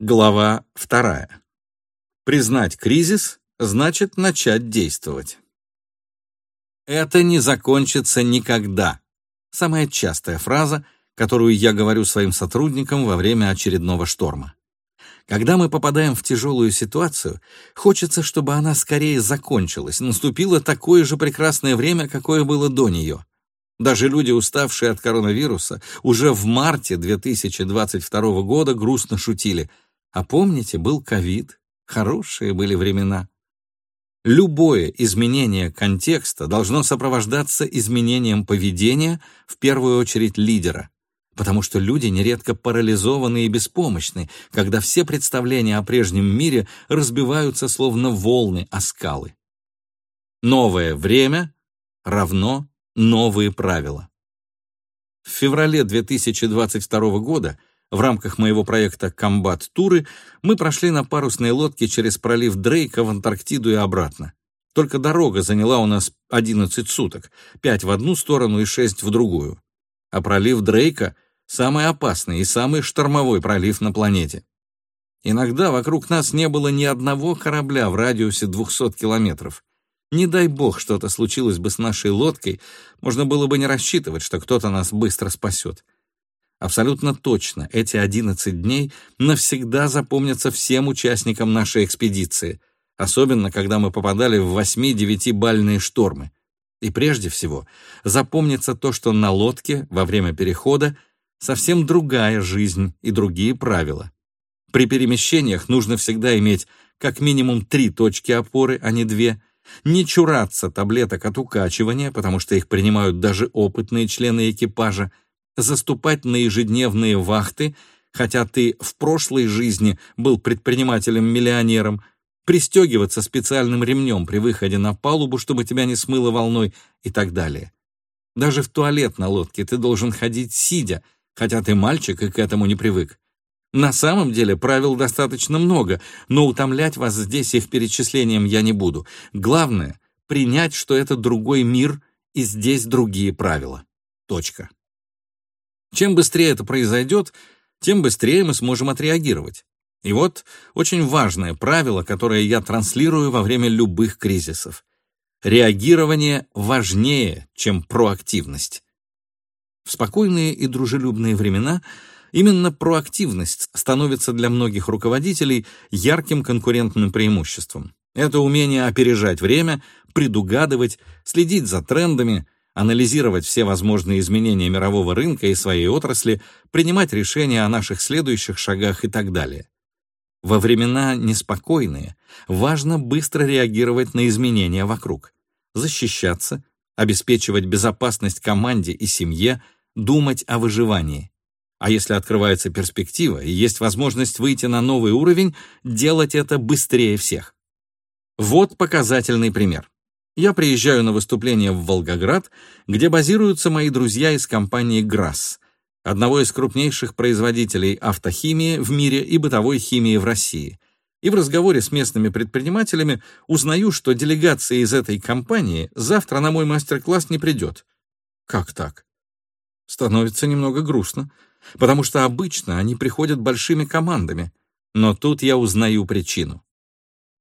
Глава вторая. Признать кризис значит начать действовать. Это не закончится никогда. Самая частая фраза, которую я говорю своим сотрудникам во время очередного шторма. Когда мы попадаем в тяжелую ситуацию, хочется, чтобы она скорее закончилась, наступило такое же прекрасное время, какое было до нее. Даже люди, уставшие от коронавируса, уже в марте 2022 года грустно шутили. А помните, был ковид, хорошие были времена. Любое изменение контекста должно сопровождаться изменением поведения, в первую очередь лидера, потому что люди нередко парализованы и беспомощны, когда все представления о прежнем мире разбиваются словно волны о скалы. Новое время равно новые правила. В феврале 2022 года в рамках моего проекта «Комбат-туры» мы прошли на парусной лодке через пролив Дрейка в Антарктиду и обратно. Только дорога заняла у нас 11 суток, 5 в одну сторону и 6 в другую. А пролив Дрейка — самый опасный и самый штормовой пролив на планете. Иногда вокруг нас не было ни одного корабля в радиусе 200 километров. Не дай бог что-то случилось бы с нашей лодкой, можно было бы не рассчитывать, что кто-то нас быстро спасет. Абсолютно точно, эти 11 дней навсегда запомнятся всем участникам нашей экспедиции, особенно когда мы попадали в 8-9-бальные штормы. И прежде всего, запомнится то, что на лодке во время перехода совсем другая жизнь и другие правила. При перемещениях нужно всегда иметь как минимум три точки опоры, а не две, не чураться таблеток от укачивания, потому что их принимают даже опытные члены экипажа, заступать на ежедневные вахты, хотя ты в прошлой жизни был предпринимателем-миллионером, пристегиваться специальным ремнем при выходе на палубу, чтобы тебя не смыло волной и так далее. Даже в туалет на лодке ты должен ходить сидя, хотя ты мальчик и к этому не привык. На самом деле правил достаточно много, но утомлять вас здесь их перечислением я не буду. Главное — принять, что это другой мир и здесь другие правила. Точка. Чем быстрее это произойдет, тем быстрее мы сможем отреагировать. И вот очень важное правило, которое я транслирую во время любых кризисов. Реагирование важнее, чем проактивность. В спокойные и дружелюбные времена именно проактивность становится для многих руководителей ярким конкурентным преимуществом. Это умение опережать время, предугадывать, следить за трендами — анализировать все возможные изменения мирового рынка и своей отрасли, принимать решения о наших следующих шагах и так далее. Во времена неспокойные важно быстро реагировать на изменения вокруг, защищаться, обеспечивать безопасность команде и семье, думать о выживании. А если открывается перспектива и есть возможность выйти на новый уровень, делать это быстрее всех. Вот показательный пример я приезжаю на выступление в Волгоград, где базируются мои друзья из компании «Грасс», одного из крупнейших производителей автохимии в мире и бытовой химии в России. И в разговоре с местными предпринимателями узнаю, что делегация из этой компании завтра на мой мастер-класс не придет. Как так? Становится немного грустно, потому что обычно они приходят большими командами, но тут я узнаю причину.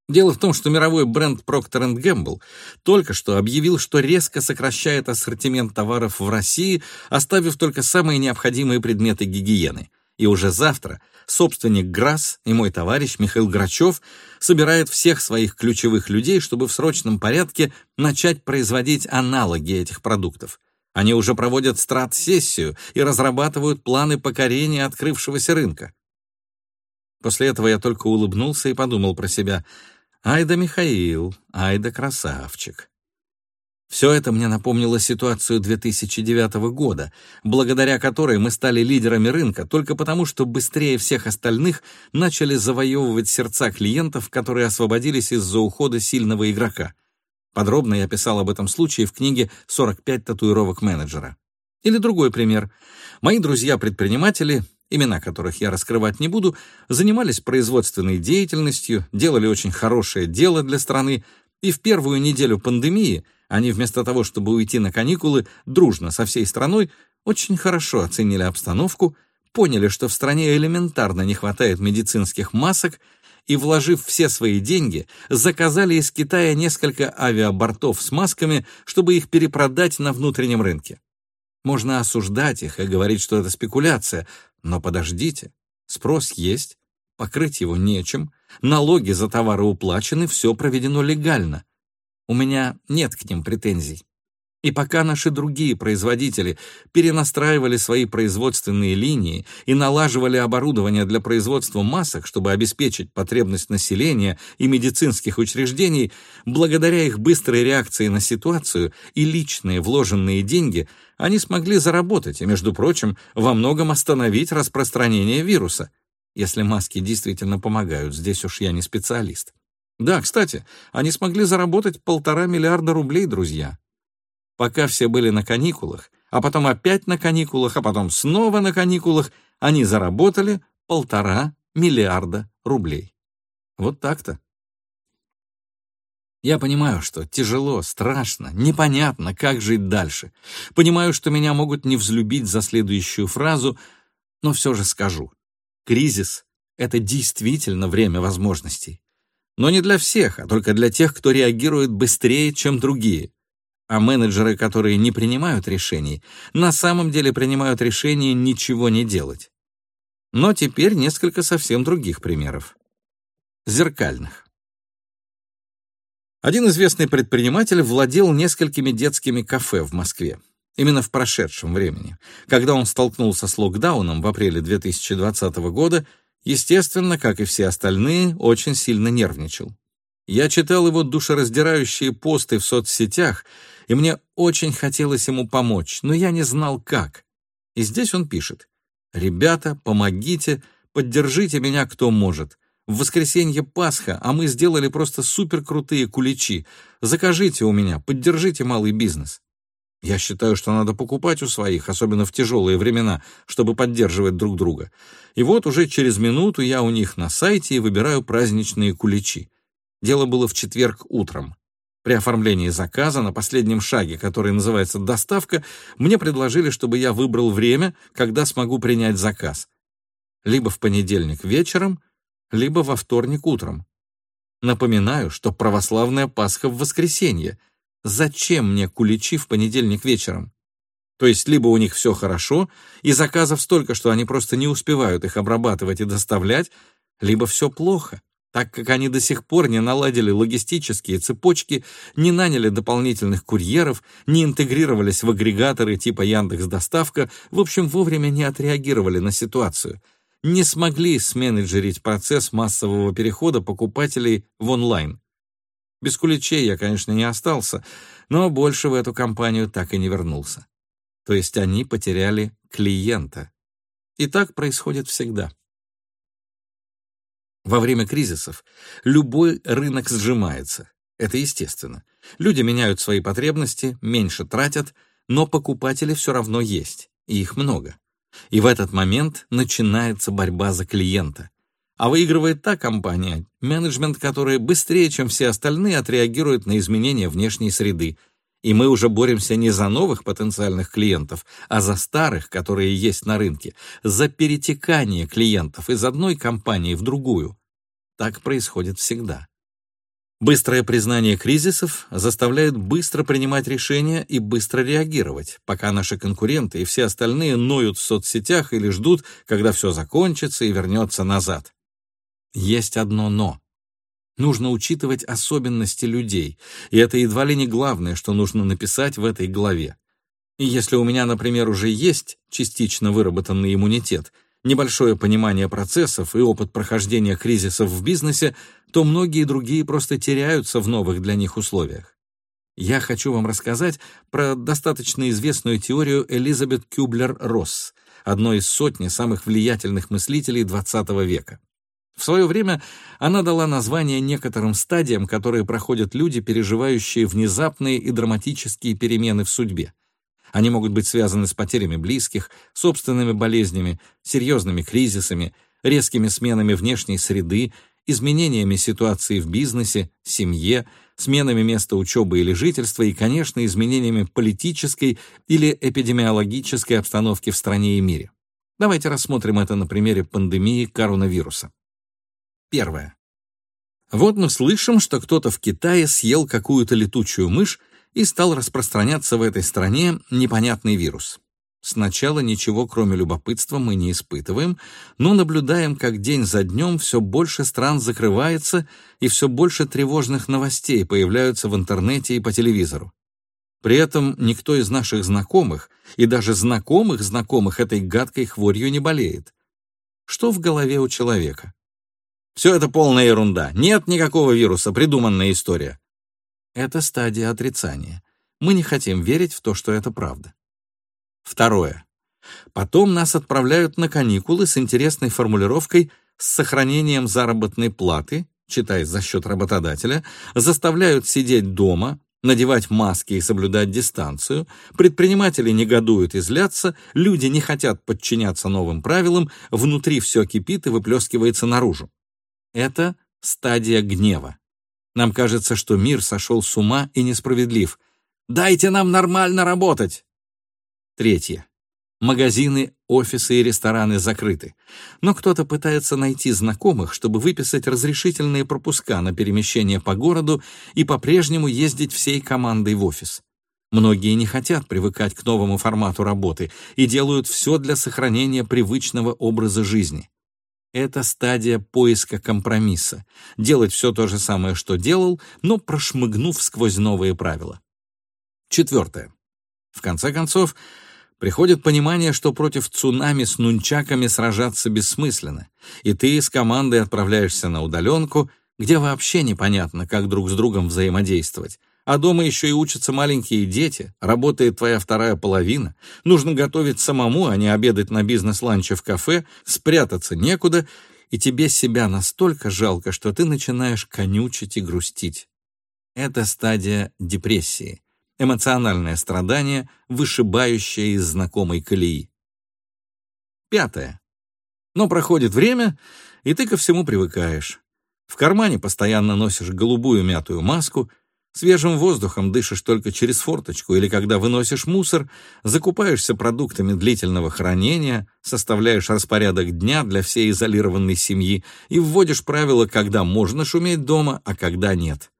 Дело в том, что мировой бренд Procter Gamble только что объявил, что резко сокращает ассортимент товаров в России, оставив только самые необходимые предметы гигиены. И уже завтра собственник ГРАС и мой товарищ Михаил Грачев собирает всех своих ключевых людей, чтобы в срочном порядке начать производить аналоги этих продуктов. Они уже проводят страт-сессию и разрабатывают планы покорения открывшегося рынка. После этого я только улыбнулся и подумал про себя — Ай да Михаил, ай да красавчик. Все это мне напомнило ситуацию 2009 года, благодаря которой мы стали лидерами рынка только потому, что быстрее всех остальных начали завоевывать сердца клиентов, которые освободились из-за ухода сильного игрока. Подробно я писал об этом случае в книге «45 татуировок менеджера». Или другой пример. Мои друзья-предприниматели имена которых я раскрывать не буду, занимались производственной деятельностью, делали очень хорошее дело для страны, и в первую неделю пандемии они вместо того, чтобы уйти на каникулы дружно со всей страной, очень хорошо оценили обстановку, поняли, что в стране элементарно не хватает медицинских масок, и, вложив все свои деньги, заказали из Китая несколько авиабортов с масками, чтобы их перепродать на внутреннем рынке. Можно осуждать их и говорить, что это спекуляция, но подождите, спрос есть, покрыть его нечем, налоги за товары уплачены, все проведено легально. У меня нет к ним претензий. И пока наши другие производители перенастраивали свои производственные линии и налаживали оборудование для производства масок, чтобы обеспечить потребность населения и медицинских учреждений, благодаря их быстрой реакции на ситуацию и личные вложенные деньги, они смогли заработать и, между прочим, во многом остановить распространение вируса. Если маски действительно помогают, здесь уж я не специалист. Да, кстати, они смогли заработать полтора миллиарда рублей, друзья пока все были на каникулах, а потом опять на каникулах, а потом снова на каникулах, они заработали полтора миллиарда рублей. Вот так-то. Я понимаю, что тяжело, страшно, непонятно, как жить дальше. Понимаю, что меня могут не взлюбить за следующую фразу, но все же скажу. Кризис — это действительно время возможностей. Но не для всех, а только для тех, кто реагирует быстрее, чем другие. А менеджеры, которые не принимают решений, на самом деле принимают решение ничего не делать. Но теперь несколько совсем других примеров. Зеркальных. Один известный предприниматель владел несколькими детскими кафе в Москве. Именно в прошедшем времени. Когда он столкнулся с локдауном в апреле 2020 года, естественно, как и все остальные, очень сильно нервничал. Я читал его душераздирающие посты в соцсетях и мне очень хотелось ему помочь, но я не знал как. И здесь он пишет «Ребята, помогите, поддержите меня кто может. В воскресенье Пасха, а мы сделали просто суперкрутые куличи. Закажите у меня, поддержите малый бизнес». Я считаю, что надо покупать у своих, особенно в тяжелые времена, чтобы поддерживать друг друга. И вот уже через минуту я у них на сайте и выбираю праздничные куличи. Дело было в четверг утром. При оформлении заказа на последнем шаге, который называется «доставка», мне предложили, чтобы я выбрал время, когда смогу принять заказ. Либо в понедельник вечером, либо во вторник утром. Напоминаю, что православная Пасха в воскресенье. Зачем мне куличи в понедельник вечером? То есть либо у них все хорошо, и заказов столько, что они просто не успевают их обрабатывать и доставлять, либо все плохо, так как они до сих пор не наладили логистические цепочки, не наняли дополнительных курьеров, не интегрировались в агрегаторы типа Яндекс.Доставка, в общем, вовремя не отреагировали на ситуацию, не смогли сменеджерить процесс массового перехода покупателей в онлайн. Без куличей я, конечно, не остался, но больше в эту компанию так и не вернулся. То есть они потеряли клиента. И так происходит всегда. Во время кризисов любой рынок сжимается. Это естественно. Люди меняют свои потребности, меньше тратят, но покупатели все равно есть, и их много. И в этот момент начинается борьба за клиента. А выигрывает та компания, менеджмент которая быстрее, чем все остальные, отреагирует на изменения внешней среды, и мы уже боремся не за новых потенциальных клиентов, а за старых, которые есть на рынке, за перетекание клиентов из одной компании в другую. Так происходит всегда. Быстрое признание кризисов заставляет быстро принимать решения и быстро реагировать, пока наши конкуренты и все остальные ноют в соцсетях или ждут, когда все закончится и вернется назад. Есть одно «но». Нужно учитывать особенности людей, и это едва ли не главное, что нужно написать в этой главе. И если у меня, например, уже есть частично выработанный иммунитет, небольшое понимание процессов и опыт прохождения кризисов в бизнесе, то многие другие просто теряются в новых для них условиях. Я хочу вам рассказать про достаточно известную теорию Элизабет Кюблер-Росс, одной из сотни самых влиятельных мыслителей XX века. В свое время она дала название некоторым стадиям, которые проходят люди, переживающие внезапные и драматические перемены в судьбе. Они могут быть связаны с потерями близких, собственными болезнями, серьезными кризисами, резкими сменами внешней среды, изменениями ситуации в бизнесе, семье, сменами места учебы или жительства и, конечно, изменениями политической или эпидемиологической обстановки в стране и мире. Давайте рассмотрим это на примере пандемии коронавируса. Первое. Вот мы слышим, что кто-то в Китае съел какую-то летучую мышь и стал распространяться в этой стране непонятный вирус. Сначала ничего, кроме любопытства, мы не испытываем, но наблюдаем, как день за днем все больше стран закрывается и все больше тревожных новостей появляются в интернете и по телевизору. При этом никто из наших знакомых и даже знакомых знакомых этой гадкой хворью не болеет. Что в голове у человека? Все это полная ерунда. Нет никакого вируса, придуманная история. Это стадия отрицания. Мы не хотим верить в то, что это правда. Второе. Потом нас отправляют на каникулы с интересной формулировкой с сохранением заработной платы, читай за счет работодателя, заставляют сидеть дома, надевать маски и соблюдать дистанцию, предприниматели негодуют и злятся, люди не хотят подчиняться новым правилам, внутри все кипит и выплескивается наружу. Это стадия гнева. Нам кажется, что мир сошел с ума и несправедлив. «Дайте нам нормально работать!» Третье. Магазины, офисы и рестораны закрыты. Но кто-то пытается найти знакомых, чтобы выписать разрешительные пропуска на перемещение по городу и по-прежнему ездить всей командой в офис. Многие не хотят привыкать к новому формату работы и делают все для сохранения привычного образа жизни. Это стадия поиска компромисса. Делать все то же самое, что делал, но прошмыгнув сквозь новые правила. Четвертое. В конце концов, приходит понимание, что против цунами с нунчаками сражаться бессмысленно, и ты с командой отправляешься на удаленку, где вообще непонятно, как друг с другом взаимодействовать. А дома еще и учатся маленькие дети, работает твоя вторая половина, нужно готовить самому, а не обедать на бизнес-ланче в кафе, спрятаться некуда, и тебе себя настолько жалко, что ты начинаешь конючить и грустить. Это стадия депрессии эмоциональное страдание, вышибающее из знакомой колеи. Пятое. Но проходит время, и ты ко всему привыкаешь. В кармане постоянно носишь голубую мятую маску, свежим воздухом дышишь только через форточку или когда выносишь мусор, закупаешься продуктами длительного хранения, составляешь распорядок дня для всей изолированной семьи и вводишь правила, когда можно шуметь дома, а когда нет.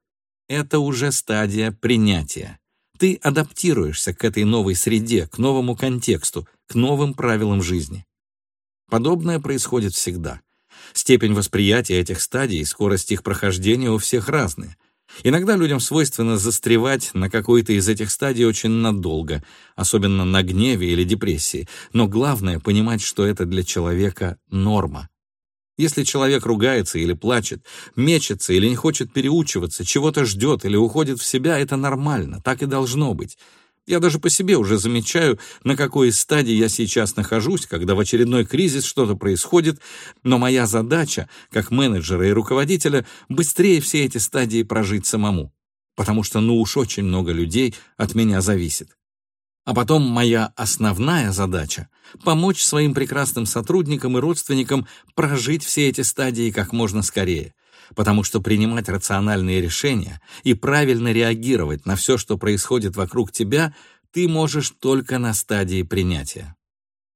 Это уже стадия принятия. Ты адаптируешься к этой новой среде, к новому контексту, к новым правилам жизни. Подобное происходит всегда. Степень восприятия этих стадий и скорость их прохождения у всех разные. Иногда людям свойственно застревать на какой-то из этих стадий очень надолго, особенно на гневе или депрессии, но главное — понимать, что это для человека норма. Если человек ругается или плачет, мечется или не хочет переучиваться, чего-то ждет или уходит в себя, это нормально, так и должно быть. Я даже по себе уже замечаю, на какой стадии я сейчас нахожусь, когда в очередной кризис что-то происходит, но моя задача, как менеджера и руководителя, быстрее все эти стадии прожить самому, потому что ну уж очень много людей от меня зависит. А потом моя основная задача — помочь своим прекрасным сотрудникам и родственникам прожить все эти стадии как можно скорее, потому что принимать рациональные решения и правильно реагировать на все, что происходит вокруг тебя, ты можешь только на стадии принятия.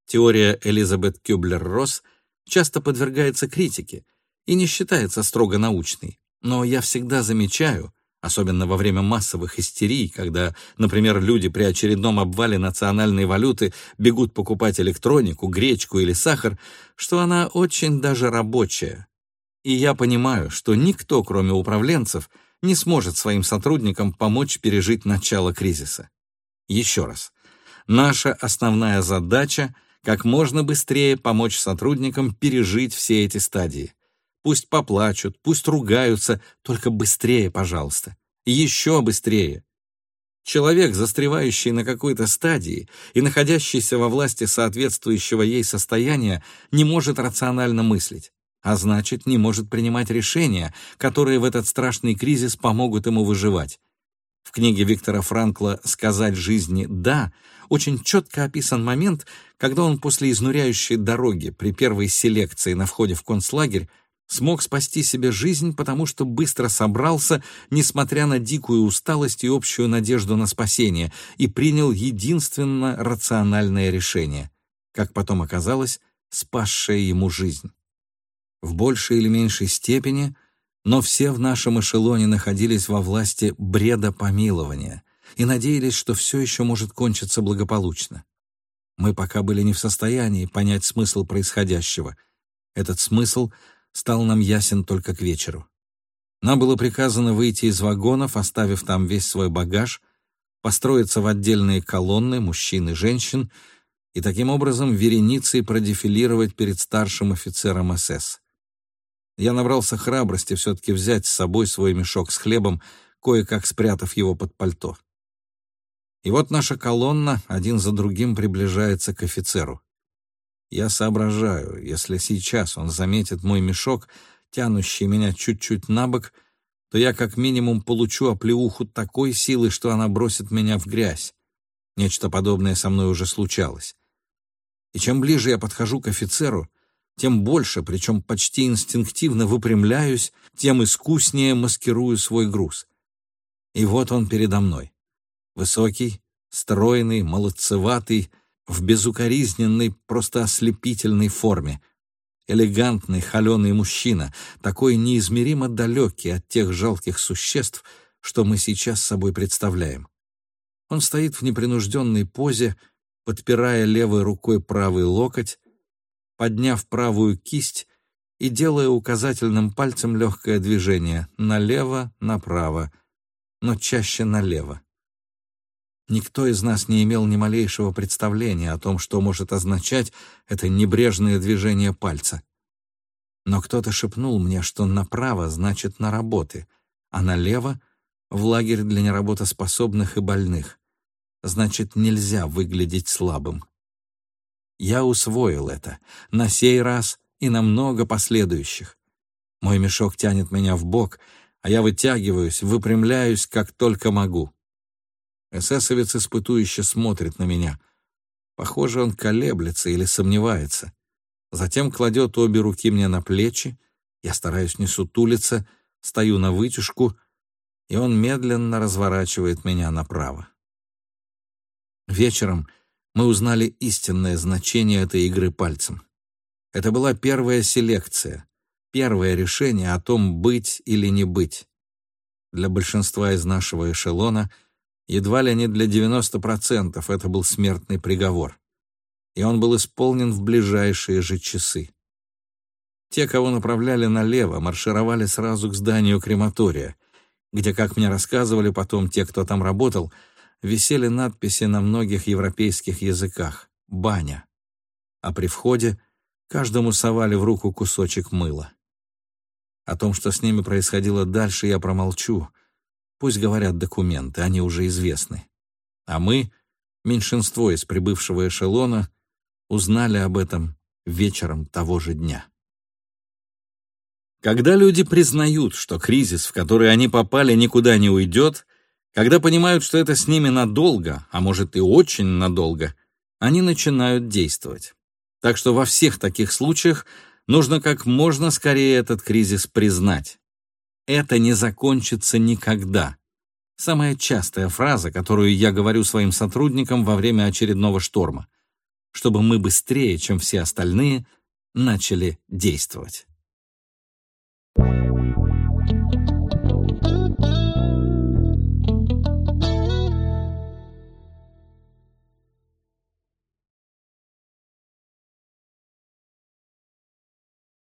Теория Элизабет Кюблер-Росс часто подвергается критике и не считается строго научной, но я всегда замечаю — особенно во время массовых истерий, когда, например, люди при очередном обвале национальной валюты бегут покупать электронику, гречку или сахар, что она очень даже рабочая. И я понимаю, что никто, кроме управленцев, не сможет своим сотрудникам помочь пережить начало кризиса. Еще раз. Наша основная задача — как можно быстрее помочь сотрудникам пережить все эти стадии. Пусть поплачут, пусть ругаются, только быстрее, пожалуйста. Еще быстрее. Человек, застревающий на какой-то стадии и находящийся во власти соответствующего ей состояния, не может рационально мыслить, а значит, не может принимать решения, которые в этот страшный кризис помогут ему выживать. В книге Виктора Франкла «Сказать жизни «да» очень четко описан момент, когда он после изнуряющей дороги при первой селекции на входе в концлагерь смог спасти себе жизнь, потому что быстро собрался, несмотря на дикую усталость и общую надежду на спасение, и принял единственно рациональное решение. Как потом оказалось, спасшая ему жизнь. В большей или меньшей степени, но все в нашем эшелоне находились во власти бреда помилования и надеялись, что все еще может кончиться благополучно. Мы пока были не в состоянии понять смысл происходящего. Этот смысл стал нам ясен только к вечеру. Нам было приказано выйти из вагонов, оставив там весь свой багаж, построиться в отдельные колонны мужчин и женщин и таким образом вереницей продефилировать перед старшим офицером СС. Я набрался храбрости все-таки взять с собой свой мешок с хлебом, кое-как спрятав его под пальто. И вот наша колонна один за другим приближается к офицеру. Я соображаю, если сейчас он заметит мой мешок, тянущий меня чуть-чуть на бок, то я как минимум получу оплеуху такой силы, что она бросит меня в грязь. Нечто подобное со мной уже случалось. И чем ближе я подхожу к офицеру, тем больше, причем почти инстинктивно выпрямляюсь, тем искуснее маскирую свой груз. И вот он передо мной. Высокий, стройный, молодцеватый, в безукоризненной, просто ослепительной форме. Элегантный, холеный мужчина, такой неизмеримо далекий от тех жалких существ, что мы сейчас собой представляем. Он стоит в непринужденной позе, подпирая левой рукой правый локоть, подняв правую кисть и делая указательным пальцем легкое движение налево, направо, но чаще налево. Никто из нас не имел ни малейшего представления о том, что может означать это небрежное движение пальца. Но кто-то шепнул мне, что направо значит на работы, а налево — в лагерь для неработоспособных и больных. Значит, нельзя выглядеть слабым. Я усвоил это, на сей раз и на много последующих. Мой мешок тянет меня в бок, а я вытягиваюсь, выпрямляюсь, как только могу. Эсэсовец испытующе смотрит на меня. Похоже, он колеблется или сомневается. Затем кладет обе руки мне на плечи, я стараюсь не сутулиться, стою на вытяжку, и он медленно разворачивает меня направо. Вечером мы узнали истинное значение этой игры пальцем. Это была первая селекция, первое решение о том, быть или не быть. Для большинства из нашего эшелона — Едва ли не для 90% это был смертный приговор. И он был исполнен в ближайшие же часы. Те, кого направляли налево, маршировали сразу к зданию крематория, где, как мне рассказывали потом те, кто там работал, висели надписи на многих европейских языках «Баня». А при входе каждому совали в руку кусочек мыла. О том, что с ними происходило дальше, я промолчу — Пусть говорят документы, они уже известны. А мы, меньшинство из прибывшего эшелона, узнали об этом вечером того же дня. Когда люди признают, что кризис, в который они попали, никуда не уйдет, когда понимают, что это с ними надолго, а может и очень надолго, они начинают действовать. Так что во всех таких случаях нужно как можно скорее этот кризис признать это не закончится никогда. Самая частая фраза, которую я говорю своим сотрудникам во время очередного шторма, чтобы мы быстрее, чем все остальные, начали действовать.